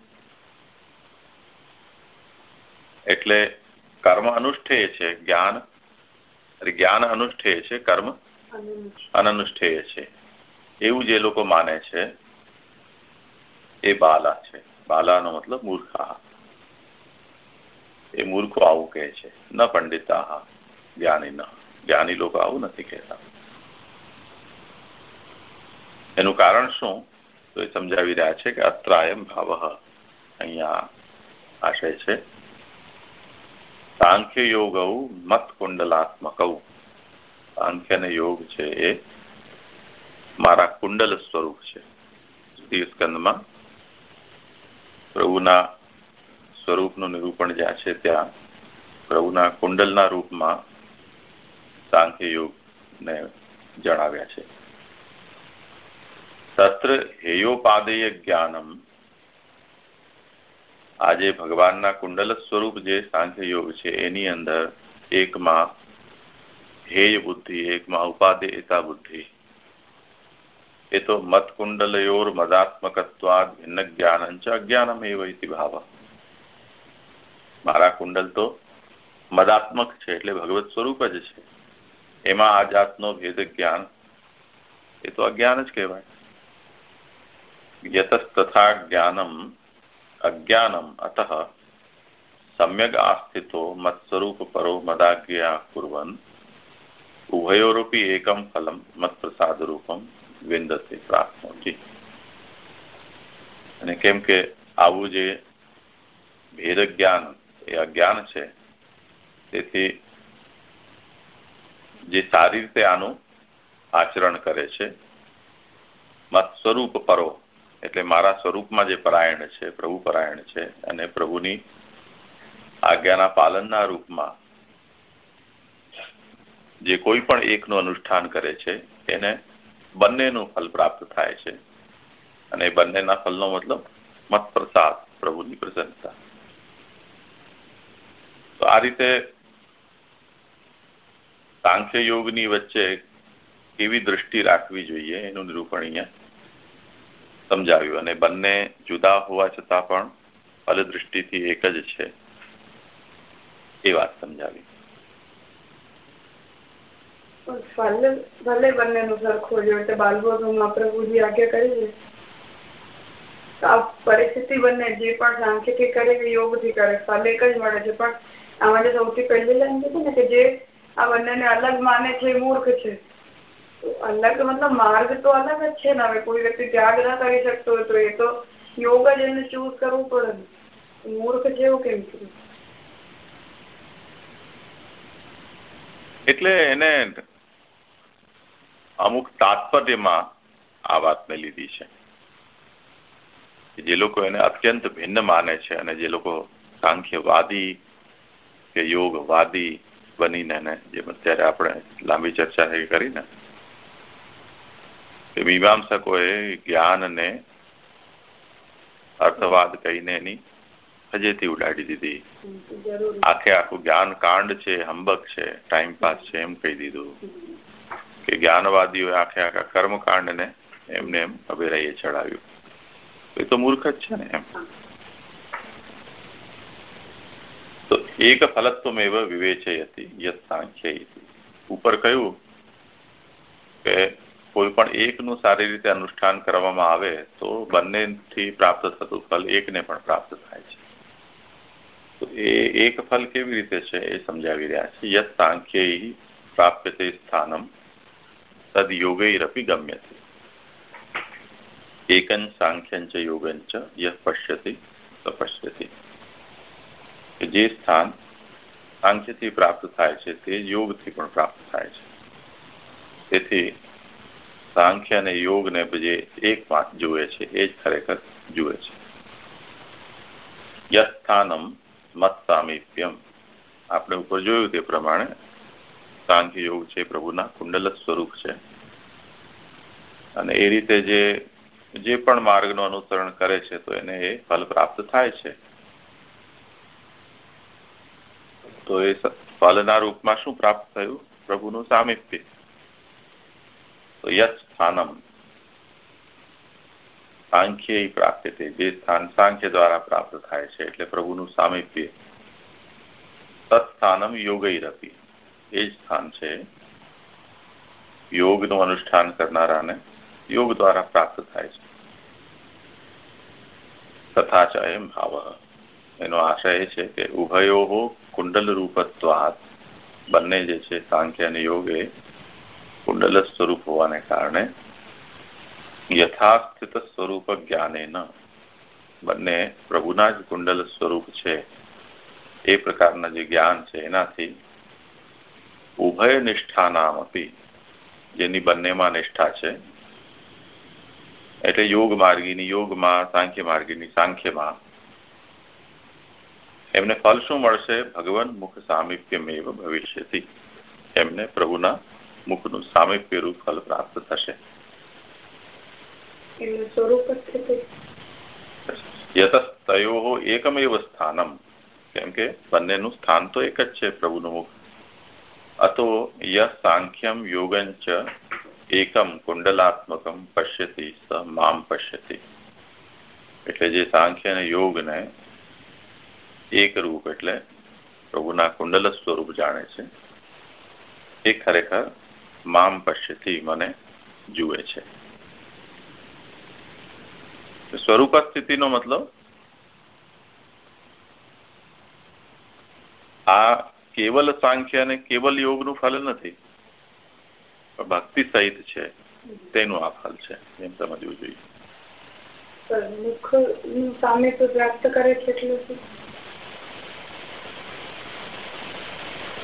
એટલે કર્મ અનુષ્ઠેય છે, જ્ઞાન જ્ઞાન અનુષ્ઠેય છે કર્મ અનનુષ્ઠેય છે. એવું જે લોકો માને છે એ બાલા છે. બાલાનો મતલબ મૂર્ખા. એ મૂર્ખો આવું કહે છે. ન પંડિતા જ્ઞાની ન. જ્ઞાની લોકો આવું નથી કહેતા. એનું કારણ શું? તો એ સમજાવી રહ્યા છે કે અત્રાયમ ભાવ અહીંયા આશય છે. સાંખ્ય યોગ મત કુંડલાત્મક સાંખ્ય અને યોગ છે એ મારા કુંડલ સ્વરૂપ છે સ્કંદમાં પ્રભુના સ્વરૂપનું નિરૂપણ જ્યાં છે ત્યાં પ્રભુના કુંડલના રૂપમાં સાંખ્ય યોગને જણાવ્યા છે તત્ર હેયોપાદેય જ્ઞાનમ આજે ભગવાનના કુંડલ સ્વરૂપ જે સાંખ્ય યોગ છે, એની અંદર એકમાં હેય બુદ્ધિ એકમાં ઉપાદેયતા બુદ્ધિ. એ તો મતકુંડલયોર મદાત્મકત્વાદ ભિન્ન જ્ઞાન ચ અજ્ઞાનમ એવ ઇતિ ભાવ. મારા કુંડલ તો મદાત્મક છે, એટલે ભગવત સ્વરૂપ જ છે. એમાં આ જાતનો ભેદ જ્ઞાન, એ તો અજ્ઞાન જ કહેવાય. યતસ્તથા જ્ઞાનમ અજ્ઞાનમ અત સમ્યક આસ્થિતો મત્સ્વરૂપ પરો મદાજ્ઞા કુર્વન ઉભયોરૂપી એકમ ફલમ મત રૂપમ વિંદતે પ્રાપ્નોતી અને કેમ કે આવું જે ભેદ જ્ઞાન એ અજ્ઞાન છે તેથી જે સારી રીતે આનું આચરણ કરે છે મત પરો એટલે મારા સ્વરૂપમાં જે પરાયણ છે, પ્રભુ પરાયણ છે અને પ્રભુની આજ્ઞાના પાલનના રૂપમાં જે કોઈ પણ એકનું અનુષ્ઠાન કરે છે, એને બંનેનું ફલ પ્રાપ્ત થાય છે. અને બંનેના ફલનો મતલબ મત પ્રસાદ, પ્રભુની પ્રસન્નતા. તો આ રીતે સાંખ્ય યોગની વચ્ચે કેવી દ્રષ્ટિ રાખવી જોઈએ એનું નિરૂપણ અહીંયા સમજાવ્યું. અને બંને જુદા હોવા છતાં પણ ફલ દૃષ્ટિથી એક જ છે. એ કરી આ પરિસ્થિતિ બંને જે પણ સાંખ્યથી કરે કે યોગથી કરે ફલ એક જ મળે છે? પણ આમાં સૌથી પહેલી કે જે આ બંનેને અલગ માને છે મૂર્ખ છે. અલગ મતલબ માર્ગ તો અલગ જ છે ને. હવે કોઈ વ્યક્તિ ત્યાગ ના કરી શકતો હોય તો એ તો યોગ જ એને ચૂઝ કરવું પડે મૂર્ખ જેવું કેમ છે? એટલે એને અમુક તાત્પર્યમાં આ વાતને લીધી છે. જે લોકો એને અત્યંત ભિન્ન માને છે અને જે લોકો સાંખ્યવાદી કે યોગવાદી બનીને જે અત્યારે આપણે લાંબી ચર્ચા કરી ને મીમાંસકોએ જ્ઞાનને અર્થવાદ કહીને એની હજેથી ઉડાડી દીધી. આખે આખું જ્ઞાન કાંડ છે, હંબક છે ટાઈમ પાસ છે, એમ કહી દીધું. કે જ્ઞાનવાદીઓ આખે આખા કર્મકાંડને એમને એમ અભિરાઈએ ચડાવ્યું. એ તો મૂર્ખ જ છે ને એમ. તો એક ફલત્વમેવ વિવેચયતી યત સાંખ્ય ઉપર કહ્યું કે કોઈ પણ એકનું સારી રીતે અનુષ્ઠાન કરવામાં આવે, તો બંનેથી પ્રાપ્ત થતું ફલ એકને પણ પ્રાપ્ત થાય છે. તો એ એક ફલ કેવી રીતે છે એ સમજાવી રહ્યા છે. યત સાંખ્ય પ્રાપ્યતે સ્થાનમ, તદ યોગૈરપી ગમ્યતે. એકન સાંખ્યંચ યોગંચ યહ પશ્યતિ તપશ્યતિ જે સ્થાન સાંખ્યથી પ્રાપ્ત થાય છે, તે યોગથી પણ પ્રાપ્ત થાય છે. તેથી સાંખ્ય અને યોગને જે એક જુએ છે, એ જ ખરેખર જુએ છે. યસ્થાનમ મત સામીપ્યમ આપણે ઉપર જોયું તે પ્રમાણે સાંખ્ય યોગ છે પ્રભુના કુંડલ સ્વરૂપ છે. અને એ રીતે જે જે પણ માર્ગનું અનુસરણ કરે છે, તો એને એ ફલ પ્રાપ્ત થાય છે. તો એ ફલના રૂપમાં શું પ્રાપ્ત થયું? પ્રભુનું સામીપ્ય. તો યત સ્થાનમ સાંખ્ય પ્રાપ્ત તે જે સ્થાન સાંખ્ય દ્વારા પ્રાપ્ત થાય છે એટલે પ્રભુનું સામીપ્ય તત્સ્થાનમ યોગૈરપી એ જ સ્થાન છે યોગનું અનુષ્ઠાન કરનારાને યોગ દ્વારા પ્રાપ્ત થાય છે તથા ચ એમ ભાવ એનો આશય છે કે ઉભયો કુંડલ રૂપત્વાત બંને જે છે સાંખ્ય અને યોગ એ કુંડલ સ્વરૂપ હોવાને કારણે યથાસ્થિત સ્વરૂપ જ્ઞાને ન બંને પ્રભુના જ કુંડલ સ્વરૂપ છે. એ પ્રકારના જે જ્ઞાન છે, એનાથી ઉભય નિષ્ઠાનામ આપી જેની બંનેમાં નિષ્ઠા છે. એટલે યોગ માર્ગીની યોગમાં, સાંખ્ય માર્ગીની સાંખ્યમાં એમને ફલ શું મળશે? ભગવાન મુખ સામીપ્યમેવ ભવિષ્યથી એમને પ્રભુના મુખનું સામીપ્ય રૂપ ફલ પ્રાપ્ત થશે યતસ્તયો એકમેવ સ્થાનમ કેમ કે બંનેનું સ્થાન તો એક જ છે પ્રભુનું મુખ અતો ય સાંખ્યમ યોગંચ એકમ કુંડલાત્મકમ પશ્યતિ સ મામ પશ્યતિ એટલે જે સાંખ્ય અને યોગને એક રૂપ એટલે પ્રભુના કુંડલ સ્વરૂપ જાણે છે એ ખરેખર મામ પશ્યથી મને જુએ છે. સ્વરૂપ સ્થિતિનો મતલબ? આ કેવલ સાંખ્ય અને કેવલ યોગનું ફલ નથી. ભક્તિ સહિત છે તેનું આ ફલ છે એમ સમજવું જોઈએ. સામે તો પ્રાપ્ત કરે છે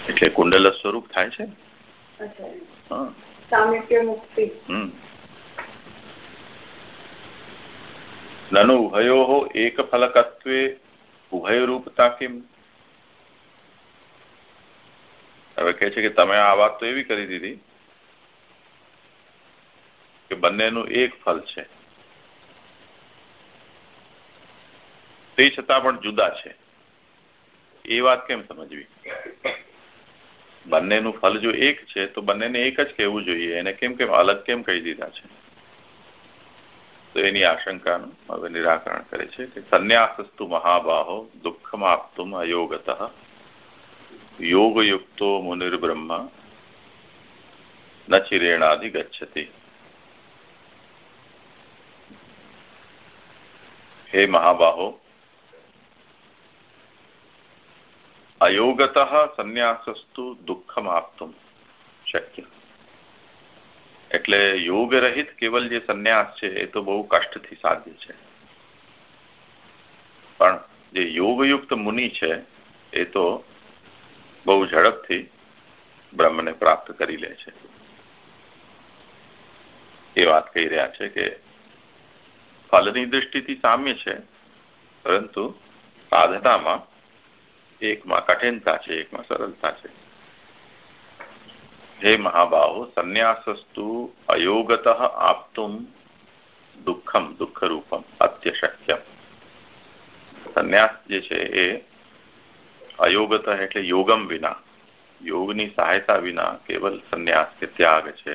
એટલે કુંડલ સ્વરૂપ થાય છે? નનુ ઉભયો એક ફલકત્વે ઉભયરૂપતા કેમ? હવે કહે છે કે તમે આ વાત તો એવી કરી દીધી કે બંનેનું એક ફલ છે. તે છતાં પણ જુદા છે. એ વાત કેમ સમજવી? બંનેનું ફલ જો એક છે, તો બંનેને એક જ કહેવું જોઈએ. એને કેમ કેમ અલગ કેમ કહી દીધા છે? તો એની આશંકાનું હવે નિરાકરણ કરે છે કે સંન્યાસસ્તુ મહાબાહો દુઃખમ આપતું અયોગત. યોગયુક્તો મુનિર્બ્રહ્મ ન ચિરેણાધિગચ્છતિ હે મહાબાહો અયોગત સંન્યાસસ્તુ દુઃખમ આપતું શક્ય એટલે યોગ રહિત કેવલ જે સંન્યાસ છે એ તો બહુ કષ્ટથી સાધ્ય છે પણ જે યોગયુક્ત મુનિ છે એ તો બહુ ઝડપથી બ્રહ્મને પ્રાપ્ત કરી લે છે એ વાત કહી રહ્યા છે કે ફલની દ્રષ્ટિથી સામ્ય છે પરંતુ સાધનામાં એકમાં કઠિનતા છે એકમાં સરળતા છે હે મહાબાહો સંન્યાસસ્તુ અયોગત આપતું દુઃખમ દુઃખરૂપમ અત્યશક્યમ સંન્યાસ જે છે એ અયોગત એટલે યોગમ વિના યોગની સહાયતા વિના કેવલ સંન્યાસ કે ત્યાગ છે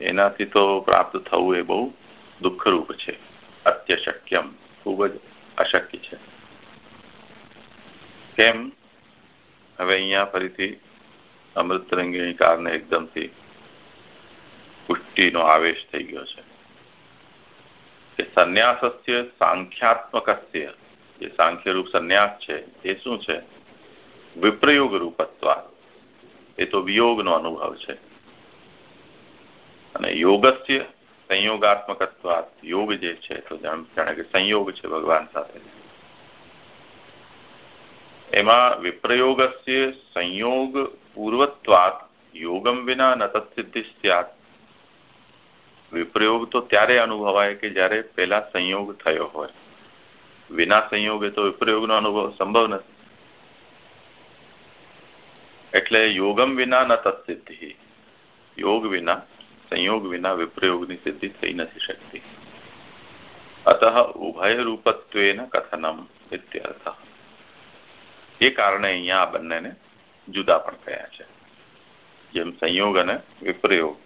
એનાથી તો પ્રાપ્ત થવું એ બહુ દુઃખરૂપ છે અત્યશક્યમ ખૂબ જ અશક્ય છે કેમ? હવે અહીંયા ફરીથી અમૃત કારને એકદમથી પુષ્ટિનો આવેશ થઈ ગયો છે. કે સંન્યાસસ્ય, સાંખ્યાત્મકસ્ય, જે સાંખ્યરૂપ સંન્યાસ છે, એ શું છે? વિપ્રયોગ રૂપત્વ એ તો વિયોગનો અનુભવ છે. અને યોગસ્ય સંયોગાત્મકત્વા, યોગ જે છે, તો જાણે કે સંયોગ છે ભગવાન સાથે. એમાં વિપ્રયોગસ્ય સંયોગ પૂર્વત્વાત યોગમ વિના ન તત્સિદ્ધિ સ્યાત વિપ્રયોગ તો ત્યારે અનુભવાય કે જ્યારે પહેલા સંયોગ થયો હોય. વિના સંયોગે તો વિપ્રયોગનો અનુભવ સંભવ નથી. એટલે યોગમ વિના ન તત્સિદ્ધિ. યોગ વિના, સંયોગ વિના વિપ્રયોગની સિદ્ધિ થઈ નથી શકતી. અત ઉભય રૂપત્વેન કથનમ ઇત્યર્થ. એ કારણે અહીંયા આ બંનેને જુદા પણ થયા છે. જેમ સંયોગ અને વિપ્રયોગ.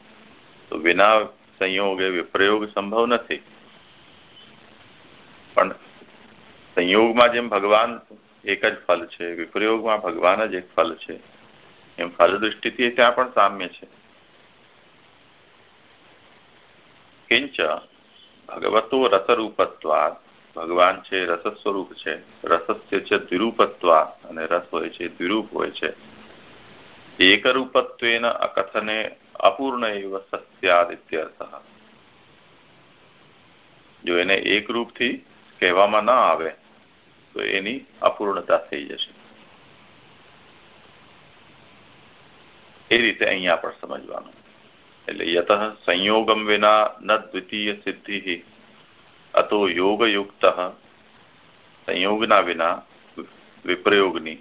તો વિના સંયોગે વિપ્રયોગ સંભવ નથી. પણ સંયોગમાં જેમ ભગવાન એક જ ફલ છે, વિપ્રયોગમાં ભગવાન જ એક ફલ છે, એમ ફલ દૃષ્ટિથી ત્યાં પણ સામ્ય છે. કિંચ ભગવતો રસરૂપત્વાદ ભગવાન છે રસ સ્વરૂપ છે. રસસ્ય છે દ્વિરૂપત્વા અને રસ હોય છે, દ્વિરૂપ હોય છે. એકરૂપત્વેન અકથને અપૂર્ણ એવ સત્યાદિત્યર્થ. જો એને એક રૂપથી કહેવામાં ના આવે, તો એની અપૂર્ણતા થઈ જશે. એ રીતે અહીંયા પણ સમજવાનું. એટલે યત સંયોગમ વિના ન દ્વિતીય સિદ્ધિ અતો યોગયુક્ત સંયોગના વિના વિપ્રયોગની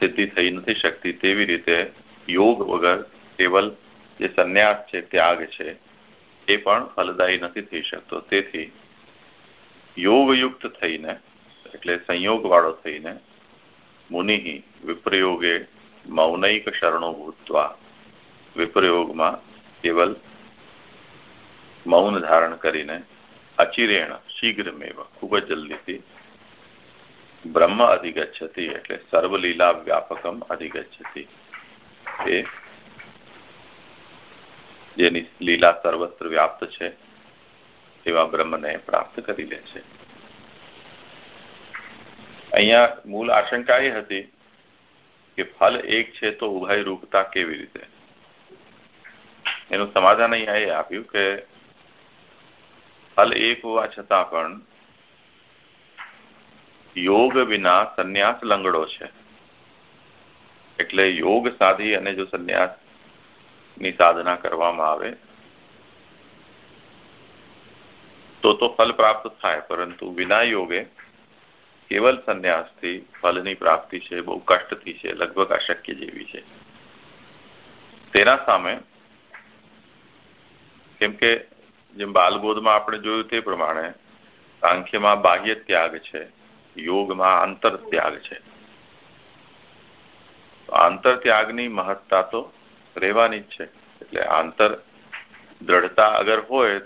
સિદ્ધિ થઈ નથી શકતી તેવી રીતે યોગ વગર કેવલ જે સંન્યાસ છે ત્યાગ છે એ પણ ફલદાયી નથી થઈ શકતો તેથી યોગયુક્ત થઈને એટલે સંયોગવાળો થઈને મુનિ વિપ્રયોગે મૌનૈક શરણો ભૂતવા વિપ્રયોગમાં કેવલ મૌન ધારણ કરીને અચિરેણ શીઘ્રમેવ ખૂબ જ જલ્દીથી. બ્રહ્મ અધિગચ્છતિ એટલે સર્વલીલા વ્યાપકમ અધિગચ્છતિ. એ જેની લીલા સર્વત્ર વ્યાપ્ત છે, એવા બ્રહ્મને પ્રાપ્ત કરી લે છે. અહીંયા મૂળ આશંકા એ હતી કે ફલ એક છે તો ઉભય રૂપતા કેવી રીતે? એનું સમાધાન અહીંયા એ આપ્યું કે ફલ એક હોવા છતાં પણ યોગ વિના સંન્યાસ લંગડો છે એટલે યોગ સાધી અને જો સંન્યાસની સાધના કરવામાં આવે તો તો ફલ પ્રાપ્ત થાય પરંતુ વિના યોગે કેવલ સંન્યાસથી ફલની પ્રાપ્તિ છે, બહુ કષ્ટથી છે, લગભગ અશક્ય જેવી છે. તેના સામે, કેમ જેમ બાલબોધમાં આપણે જોયું તે પ્રમાણે સાંખ્યમાં બાહ્ય ત્યાગ છે, યોગમાં આંતર ત્યાગ છે. આંતર ત્યાગની મહત્તા તો રહેવાની જ છે, એટલે આંતર દ્રઢતા અગર હોય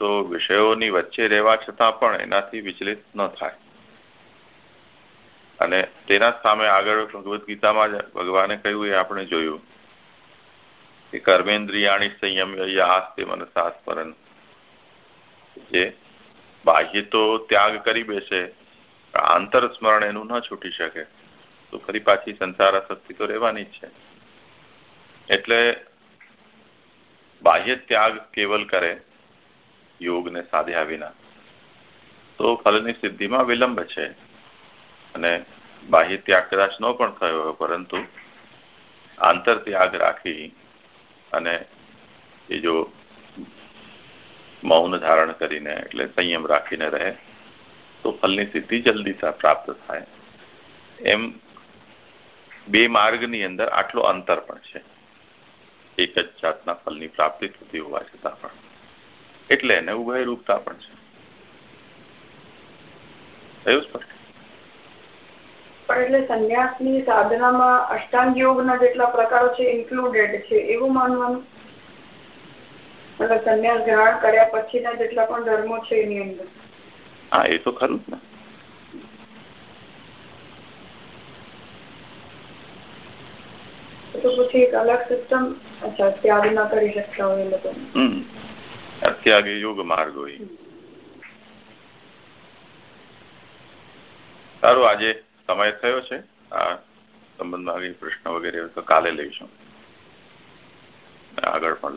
તો વિષયોની વચ્ચે રહેવા છતાં પણ એનાથી વિચલિત ન થાય. અને તેના સામે આગળ ભગવદ્ ગીતામાં ભગવાને કહ્યું, એ આપણે જોયું કે કર્મેન્દ્રિયાણી સંયમ આસ્તે મનસા સ્મરણ જે બાહ્ય તો ત્યાગ કરી બેસે આંતર સ્મરણ એનું ન છૂટી શકે. તો ફરી પાછી સંસાર આસક્તિ તો રહેવાની જ છે. એટલે બાહ્ય ત્યાગ કેવલ કરે યોગને સાધ્યા વિના. તો ફલની સિદ્ધિમાં વિલંબ છે. અને બાહ્ય ત્યાગ કદાચ ન પણ થયો પરંતુ આંતર ત્યાગ રાખી અને એ જો મૌન ધારણ કરીને એટલે સંયમ રાખીને રહે, તો ફલની સિદ્ધિ જલ્દી પ્રાપ્ત થાય. એમ બે માર્ગની અંદર આટલો અંતર પણ છે. એક જ જાતના ફલની પ્રાપ્તિ થતી હોવા છતાં પણ. એટલે એને ઉભય રૂપતા પણ છે. પણ એટલે સંન્યાસની સાધનામાં અષ્ટાંગ યોગના જેટલા પ્રકારો છે ઇન્ક્લુડેડ છે એવું માનવાનું? એટલે સંન્યાસ ગ્રહણ કર્યા પછીના જેટલા પણ ધર્મો છે એની અંદર. હા એ તો ખરું ને. તો પછી એક અલગ સિસ્ટમ અચ્છા ત્યાગ ના કરી શકતા હોય એ લોકો અત્યાગ યોગ માર્ગ હોય. સારું આજે સમય થયો છે. આ સંબંધમાં પ્રશ્ન વગેરે તો કાલે લઈશું. આગળ પણ